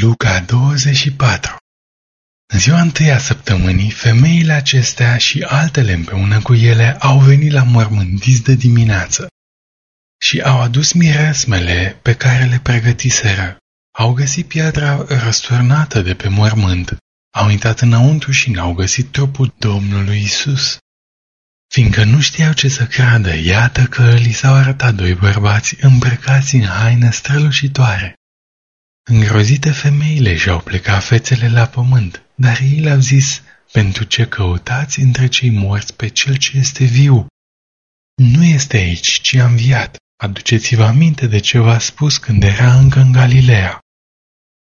Luca 24 În ziua întâi a săptămânii, femeile acestea și altele împreună cu ele au venit la mormânt de dimineață și au adus miresmele pe care le pregătiseră. Au găsit piatra răsturnată de pe mormânt, au intrat înăuntru și n-au găsit trupul Domnului Isus. Fiindcă nu știau ce să creadă, iată că li s-au arătat doi bărbați îmbrăcați în haine strălucitoare. Îngrozite femeile și-au plecat fețele la pământ, dar ei le-au zis, pentru ce căutați între cei morți pe cel ce este viu? Nu este aici, ci a înviat. Aduceți-vă aminte de ce v-a spus când era încă în Galileea.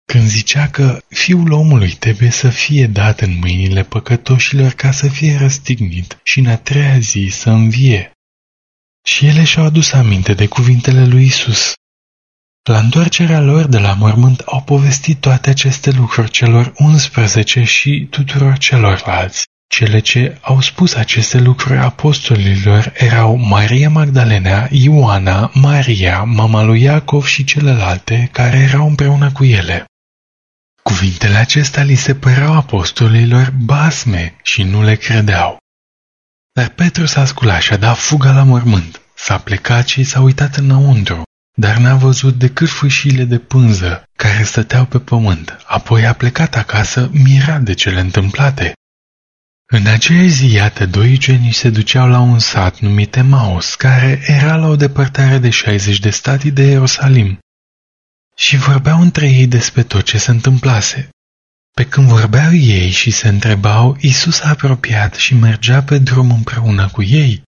Când zicea că fiul omului trebuie să fie dat în mâinile păcătoșilor ca să fie răstignit și în a treia zi să învie. Și ele și-au adus aminte de cuvintele lui Isus. La întoarcerea lor de la mormânt au povestit toate aceste lucruri celor 11 și tuturor celorlalți. Cele ce au spus aceste lucruri apostolilor erau Maria Magdalena, Ioana, Maria, mama lui Iacov și celelalte care erau împreună cu ele. Cuvintele acestea li se păreau apostolilor basme și nu le credeau. Dar Petru s-a sculat și a dat fuga la mormânt, s-a plecat și s-a uitat înăuntru dar n-a văzut decât fâșile de pânză care stăteau pe pământ. Apoi a plecat acasă mirat de cele întâmplate. În aceea zi, iată, doi genii se duceau la un sat numit Emaus, care era la o depărtare de 60 de stadii de Ierusalim. Și vorbeau între ei despre tot ce se întâmplase. Pe când vorbeau ei și se întrebau, Isus a apropiat și mergea pe drum împreună cu ei.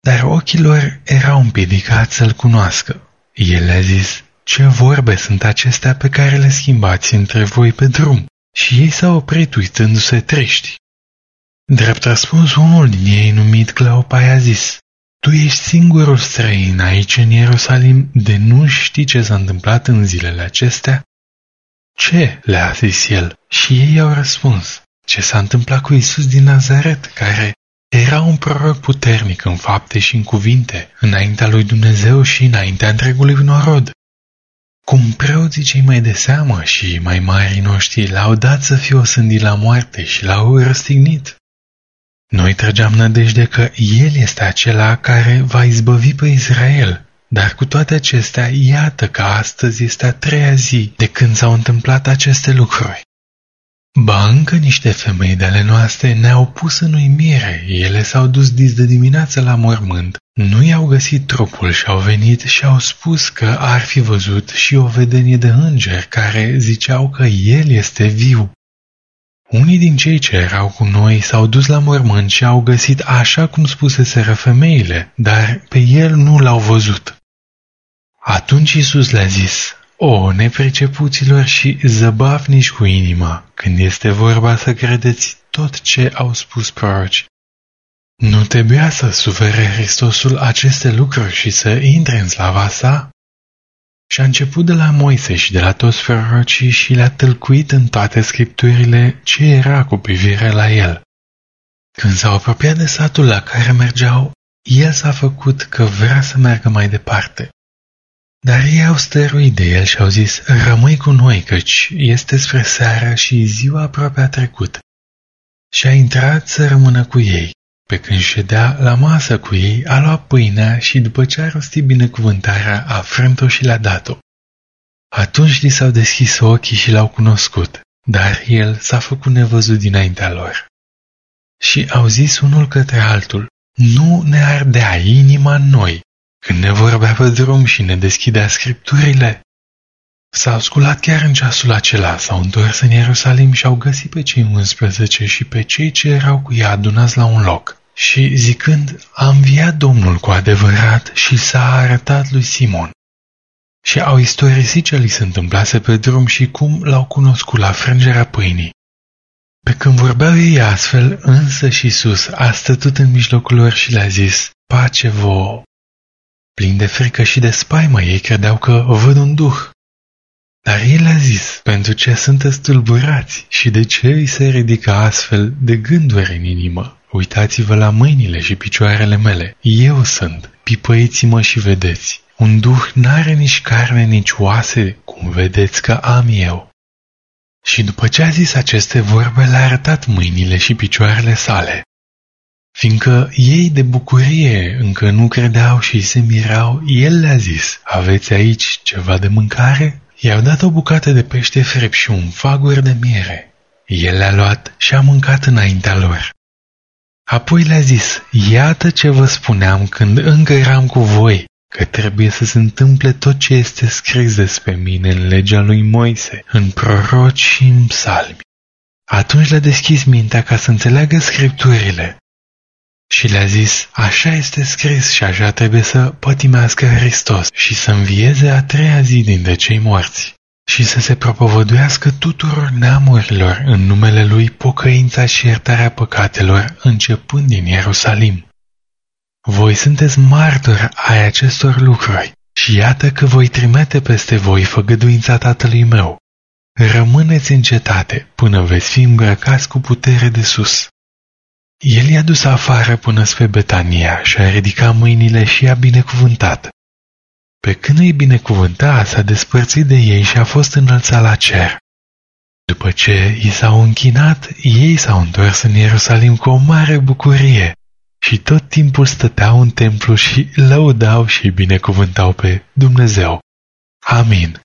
Dar ochii lor erau împiedicați să-l cunoască. El a zis, ce vorbe sunt acestea pe care le schimbați între voi pe drum? Și ei s-au oprit uitându-se trești. Drept răspuns, unul din ei, numit Cleopai, a zis, Tu ești singurul străin aici în Ierusalim de nu știi ce s-a întâmplat în zilele acestea? Ce? le-a zis el. Și ei au răspuns, ce s-a întâmplat cu Isus din Nazaret, care era un proroc puternic în fapte și în cuvinte, înaintea lui Dumnezeu și înaintea întregului norod. Cum preoții cei mai de seamă și mai mari noștri l-au dat să fie osândit la moarte și l-au răstignit. Noi trăgeam nădejde că El este acela care va izbăvi pe Israel, dar cu toate acestea, iată că astăzi este a treia zi de când s-au întâmplat aceste lucruri. Ba încă niște femei de ale noastre ne-au pus în uimire. Ele s-au dus dis de dimineață la mormânt. Nu i-au găsit trupul și au venit și au spus că ar fi văzut și o vedenie de îngeri care ziceau că el este viu. Unii din cei ce erau cu noi s-au dus la mormânt și au găsit așa cum spuseseră femeile, dar pe el nu l-au văzut. Atunci Isus le-a zis, o, nepricepuților și zăbavnici cu inima, când este vorba să credeți tot ce au spus proroci. Nu trebuia să sufere Hristosul aceste lucruri și să intre în slava sa? Și a început de la Moise și de la toți prorocii și le-a tâlcuit în toate scripturile ce era cu privire la el. Când s-au apropiat de satul la care mergeau, el s-a făcut că vrea să meargă mai departe. Dar ei au stăruit de el și au zis, rămâi cu noi, căci este spre seară și ziua aproape a trecut. Și a intrat să rămână cu ei. Pe când ședea la masă cu ei, a luat pâinea și după ce a rostit binecuvântarea, a frânt-o și le-a dat-o. Atunci li s-au deschis ochii și l-au cunoscut, dar el s-a făcut nevăzut dinaintea lor. Și au zis unul către altul, nu ne ardea inima în noi, când ne vorbea pe drum și ne deschidea scripturile. S-au sculat chiar în ceasul acela, s-au întors în Ierusalim și au găsit pe cei 11 și pe cei ce erau cu ea adunați la un loc. Și zicând, a înviat Domnul cu adevărat și s-a arătat lui Simon. Și au istorisit ce li se întâmplase pe drum și cum l-au cunoscut la frângerea pâinii. Pe când vorbeau ei astfel, însă și Iisus a stătut în mijlocul lor și le-a zis, pace vouă. Plin de frică și de spaimă, ei credeau că văd un duh. Dar el a zis, pentru ce sunteți tulburați și de ce îi se ridică astfel de gânduri în inimă? Uitați-vă la mâinile și picioarele mele. Eu sunt. Pipăiți-mă și vedeți. Un duh n-are nici carne, nici oase, cum vedeți că am eu. Și după ce a zis aceste vorbe, le-a arătat mâinile și picioarele sale. Fiindcă ei de bucurie încă nu credeau și se mirau, el le-a zis, aveți aici ceva de mâncare? I-au dat o bucată de pește frept și un fagur de miere. El le-a luat și a mâncat înaintea lor. Apoi le-a zis, iată ce vă spuneam când încă eram cu voi, că trebuie să se întâmple tot ce este scris despre mine în legea lui Moise, în proroci și în psalmi. Atunci le-a deschis mintea ca să înțeleagă scripturile și le-a zis, așa este scris și așa trebuie să pătimească Hristos și să învieze a treia zi dintre cei morți și să se propovăduiască tuturor neamurilor în numele Lui pocăința și iertarea păcatelor, începând din Ierusalim. Voi sunteți martori ai acestor lucruri și iată că voi trimite peste voi făgăduința Tatălui meu. Rămâneți în cetate până veți fi îmbrăcați cu putere de sus. El i-a dus afară până spre Betania și a ridicat mâinile și i-a binecuvântat. Pe când îi binecuvânta, s-a despărțit de ei și a fost înălțat la cer. După ce i s-au închinat, ei s-au întors în Ierusalim cu o mare bucurie și tot timpul stăteau în templu și lăudau și binecuvântau pe Dumnezeu. Amin.